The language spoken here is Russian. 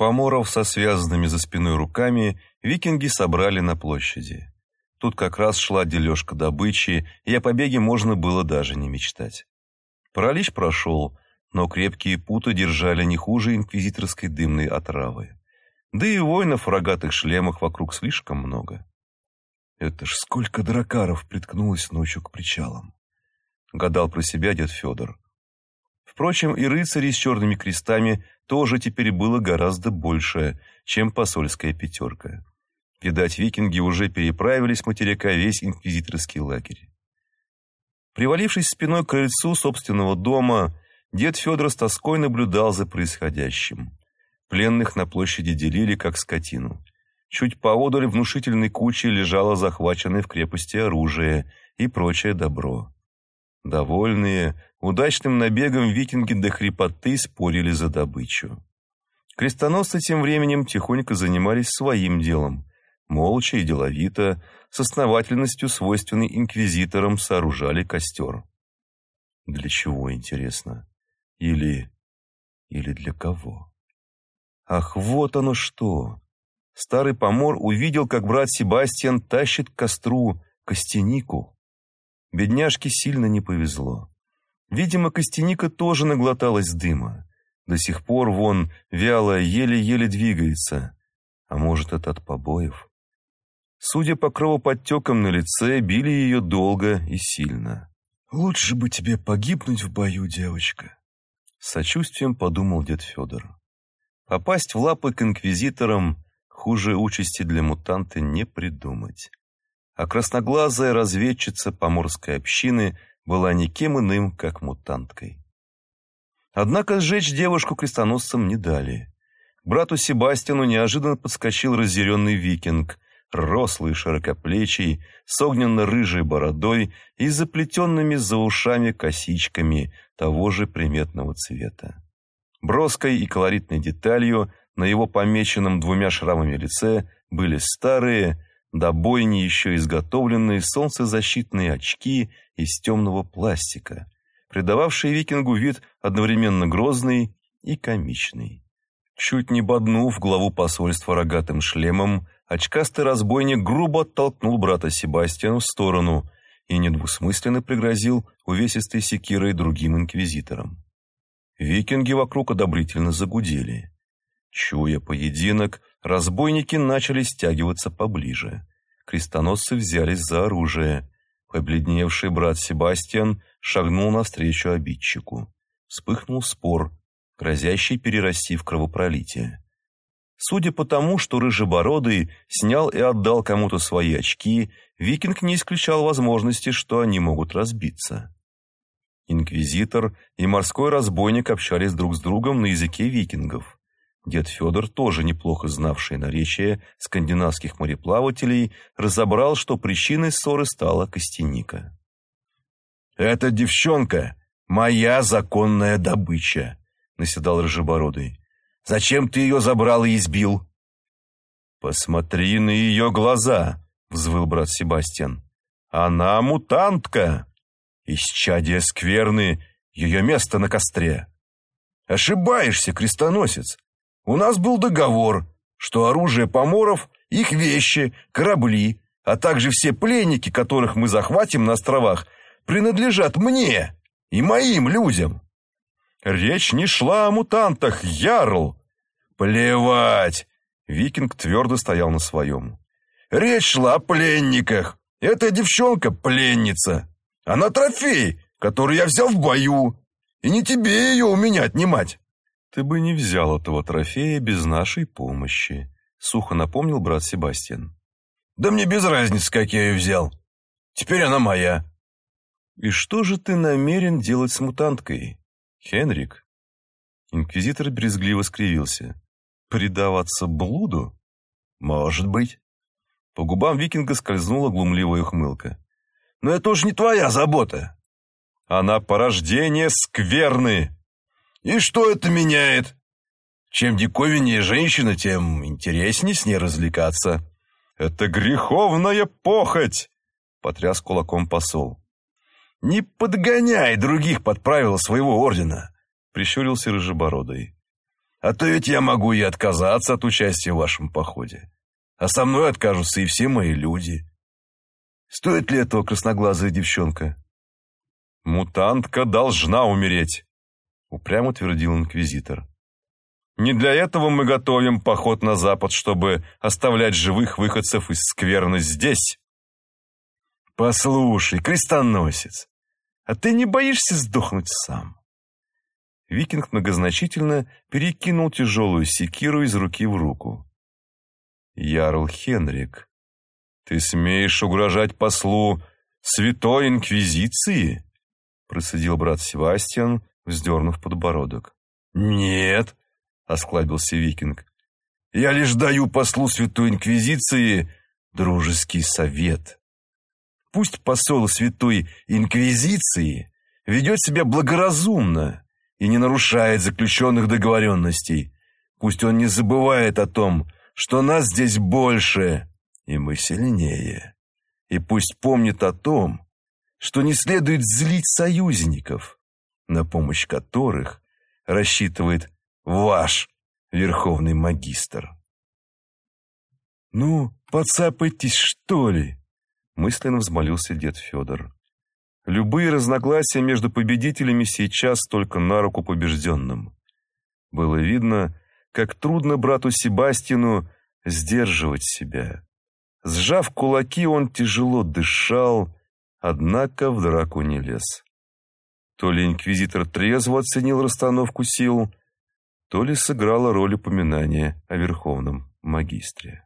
Поморов со связанными за спиной руками викинги собрали на площади. Тут как раз шла дележка добычи, и о побеге можно было даже не мечтать. Паралич прошел, но крепкие путы держали не хуже инквизиторской дымной отравы. Да и воинов в рогатых шлемах вокруг слишком много. Это ж сколько дракаров приткнулось ночью к причалам. Гадал про себя дед Федор. Впрочем, и рыцарей с черными крестами тоже теперь было гораздо больше, чем посольская пятерка. Видать, викинги уже переправились с материка весь инквизиторский лагерь. Привалившись спиной к крыльцу собственного дома, дед Федор с тоской наблюдал за происходящим. Пленных на площади делили, как скотину. Чуть поодаль внушительной кучей лежало захваченное в крепости оружие и прочее добро. Довольные, удачным набегом викинги до хрипоты спорили за добычу. Крестоносцы тем временем тихонько занимались своим делом. Молча и деловито, с основательностью, свойственной инквизиторам, сооружали костер. Для чего, интересно? Или... или для кого? Ах, вот оно что! Старый помор увидел, как брат Себастьян тащит к костру костянику. Бедняжке сильно не повезло. Видимо, костяника тоже наглоталась дыма. До сих пор вон вяло, еле-еле двигается. А может, это от побоев? Судя по кровоподтекам на лице, били ее долго и сильно. «Лучше бы тебе погибнуть в бою, девочка», — сочувствием подумал дед Федор. Попасть в лапы к инквизиторам хуже участи для мутанта не придумать а красноглазая разведчица поморской общины была никем иным, как мутанткой. Однако сжечь девушку крестоносцам не дали. Брату Себастьяну неожиданно подскочил разъяренный викинг, рослый, широкоплечий, с огненно-рыжей бородой и заплетенными за ушами косичками того же приметного цвета. Броской и колоритной деталью на его помеченном двумя шрамами лице были старые, до бойни еще изготовленные солнцезащитные очки из темного пластика, придававшие викингу вид одновременно грозный и комичный. Чуть не боднув главу посольства рогатым шлемом, очкастый разбойник грубо оттолкнул брата Себастьяна в сторону и недвусмысленно пригрозил увесистой секирой другим инквизиторам. Викинги вокруг одобрительно загудели. Чуя поединок, разбойники начали стягиваться поближе. Крестоносцы взялись за оружие. Побледневший брат Себастьян шагнул навстречу обидчику. Вспыхнул спор, грозящий перерасти в кровопролитие. Судя по тому, что Рыжебородый снял и отдал кому-то свои очки, викинг не исключал возможности, что они могут разбиться. Инквизитор и морской разбойник общались друг с другом на языке викингов. Дед Федор, тоже неплохо знавший наречие скандинавских мореплавателей, разобрал, что причиной ссоры стала костяника. «Эта девчонка — моя законная добыча», — наседал Рыжебородый. «Зачем ты ее забрал и избил?» «Посмотри на ее глаза», — взвыл брат Себастьян. «Она мутантка! Исчадие скверны, ее место на костре!» «Ошибаешься, крестоносец!» У нас был договор, что оружие поморов, их вещи, корабли, а также все пленники, которых мы захватим на островах, принадлежат мне и моим людям. Речь не шла о мутантах, Ярл. Плевать. Викинг твердо стоял на своем. Речь шла о пленниках. Эта девчонка пленница. Она трофей, который я взял в бою. И не тебе ее у меня отнимать. «Ты бы не взял этого трофея без нашей помощи», — сухо напомнил брат Себастьян. «Да мне без разницы, как я ее взял. Теперь она моя». «И что же ты намерен делать с мутанткой, Хенрик?» Инквизитор брезгливо скривился. «Предаваться блуду?» «Может быть». По губам викинга скользнула глумливая ухмылка. «Но это уж не твоя забота». «Она порождение скверны!» И что это меняет? Чем диковиннее женщина, тем интереснее с ней развлекаться. Это греховная похоть, потряс кулаком посол. Не подгоняй других под правила своего ордена, прищурился рыжебородый. А то ведь я могу и отказаться от участия в вашем походе. А со мной откажутся и все мои люди. Стоит ли этого красноглазая девчонка? Мутантка должна умереть, упрямо твердил инквизитор. Не для этого мы готовим поход на запад, чтобы оставлять живых выходцев из скверны здесь. Послушай, крестоносец, а ты не боишься сдохнуть сам? Викинг многозначительно перекинул тяжелую секиру из руки в руку. «Ярл Хенрик, ты смеешь угрожать послу Святой Инквизиции?» процедил брат Севастьян, вздернув подбородок. «Нет», — осклабился Викинг, — «я лишь даю послу Святой Инквизиции дружеский совет. Пусть посол Святой Инквизиции ведет себя благоразумно, и не нарушает заключенных договоренностей. Пусть он не забывает о том, что нас здесь больше, и мы сильнее. И пусть помнит о том, что не следует злить союзников, на помощь которых рассчитывает ваш верховный магистр. «Ну, подцапайтесь, что ли?» мысленно взмолился дед Федор. Любые разногласия между победителями сейчас только на руку побежденным. Было видно, как трудно брату Себастину сдерживать себя. Сжав кулаки, он тяжело дышал, однако в драку не лез. То ли инквизитор трезво оценил расстановку сил, то ли сыграла роль упоминания о верховном магистре.